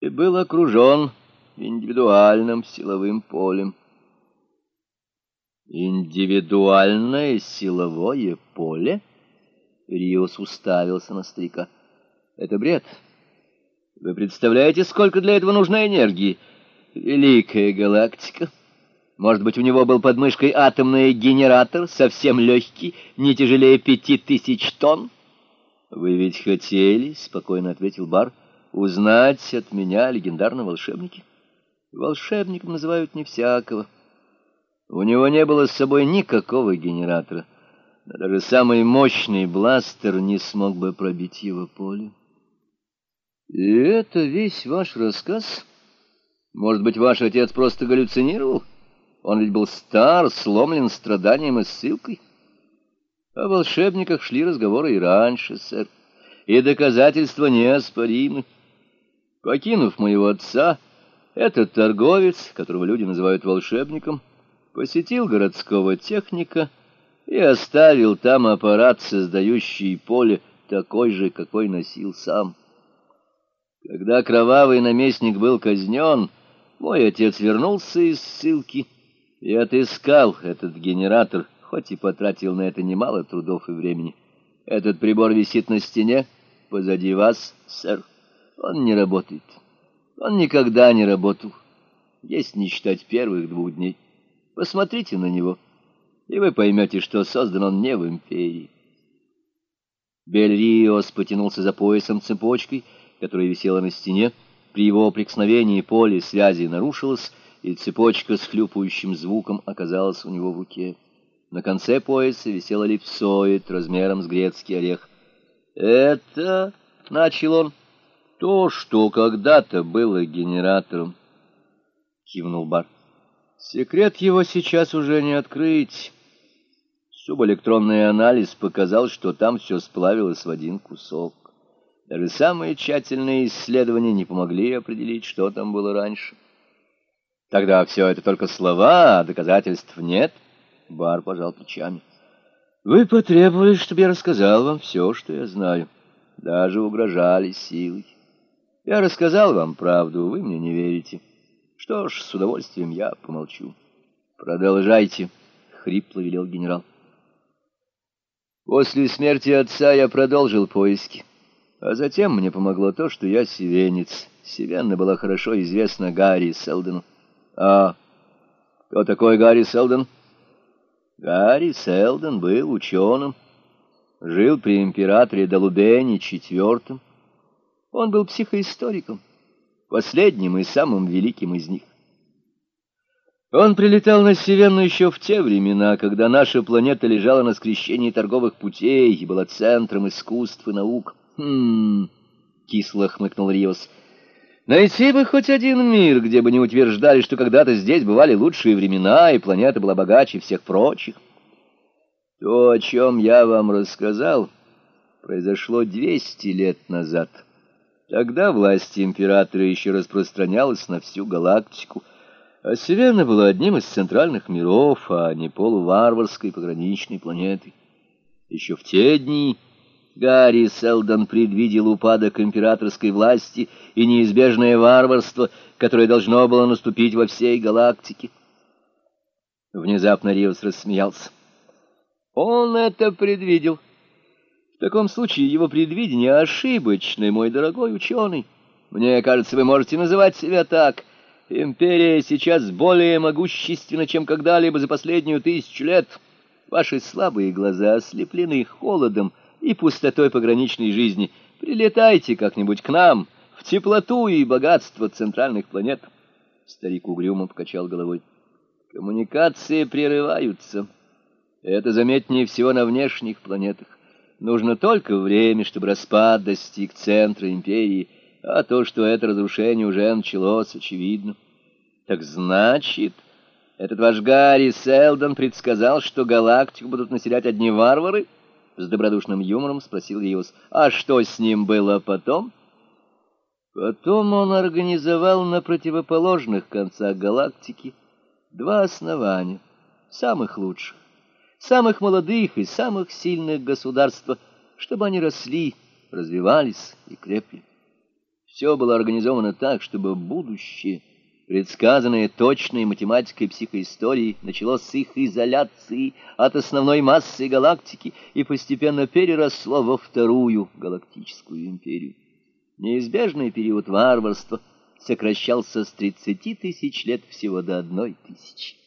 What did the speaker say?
и был окружен индивидуальным силовым полем. «Индивидуальное силовое поле?» Риос уставился на старика. «Это бред. Вы представляете, сколько для этого нужно энергии? Великая галактика. Может быть, у него был под мышкой атомный генератор, совсем легкий, не тяжелее пяти тысяч тонн?» «Вы ведь хотели?» — спокойно ответил Бар узнать от меня о легендарном волшебнике. Волшебником называют не всякого. У него не было с собой никакого генератора, но даже самый мощный бластер не смог бы пробить его поле. И это весь ваш рассказ? Может быть, ваш отец просто галлюцинировал? Он ведь был стар, сломлен страданием и ссылкой. О волшебниках шли разговоры и раньше, сэр, и доказательства неоспоримы. Покинув моего отца, этот торговец, которого люди называют волшебником, посетил городского техника и оставил там аппарат, создающий поле, такой же, какой носил сам. Когда кровавый наместник был казнен, мой отец вернулся из ссылки и отыскал этот генератор, хоть и потратил на это немало трудов и времени. Этот прибор висит на стене позади вас, сэр. Он не работает. Он никогда не работал, если не считать первых двух дней. Посмотрите на него, и вы поймете, что создан он не в империи. Бельриос потянулся за поясом цепочкой, которая висела на стене. При его прикосновении поле связи нарушилось, и цепочка с хлюпающим звуком оказалась у него в руке. На конце пояса висела липсоид размером с грецкий орех. «Это...» — начал он. То, что когда-то было генератором, кивнул Бар. Секрет его сейчас уже не открыть. Субэлектронный анализ показал, что там все сплавилось в один кусок. Даже самые тщательные исследования не помогли определить, что там было раньше. Тогда все это только слова, а доказательств нет. Бар пожал плечами. Вы потребовали, чтобы я рассказал вам все, что я знаю. Даже угрожали силой. Я рассказал вам правду, вы мне не верите. Что ж, с удовольствием я помолчу. Продолжайте, — хрипло велел генерал. После смерти отца я продолжил поиски. А затем мне помогло то, что я севенец. Севенна была хорошо известна Гарри Селдену. А кто такой Гарри Селден? Гарри Селден был ученым. Жил при императоре Долубене IV он был психоисториком, последним и самым великим из них. Он прилетал на Севенну еще в те времена, когда наша планета лежала на скрещении торговых путей и была центром искусств и наук. «Хм...» — кисло хмыкнул Риос. «Найти бы хоть один мир, где бы не утверждали, что когда-то здесь бывали лучшие времена, и планета была богаче всех прочих. То, о чем я вам рассказал, произошло двести лет назад». Тогда власть императора еще распространялась на всю галактику, а Севена была одним из центральных миров, а не полуварварской пограничной планеты. Еще в те дни Гарри Селдон предвидел упадок императорской власти и неизбежное варварство, которое должно было наступить во всей галактике. Внезапно Риус рассмеялся. Он это предвидел. В таком случае его предвидение ошибочное, мой дорогой ученый. Мне кажется, вы можете называть себя так. Империя сейчас более могущественна, чем когда-либо за последнюю тысячу лет. Ваши слабые глаза ослеплены холодом и пустотой пограничной жизни. Прилетайте как-нибудь к нам, в теплоту и богатство центральных планет. Старик угрюмо покачал головой. Коммуникации прерываются. Это заметнее всего на внешних планетах. Нужно только время, чтобы распад достиг центра империи, а то, что это разрушение уже началось, очевидно. Так значит, этот ваш Гарри Селдон предсказал, что галактику будут населять одни варвары? С добродушным юмором спросил Риус. А что с ним было потом? Потом он организовал на противоположных концах галактики два основания, самых лучших самых молодых и самых сильных государств, чтобы они росли, развивались и крепли. Все было организовано так, чтобы будущее, предсказанное точной математикой психоистории, началось с их изоляции от основной массы галактики и постепенно переросло во вторую галактическую империю. Неизбежный период варварства сокращался с 30 тысяч лет всего до одной тысячи.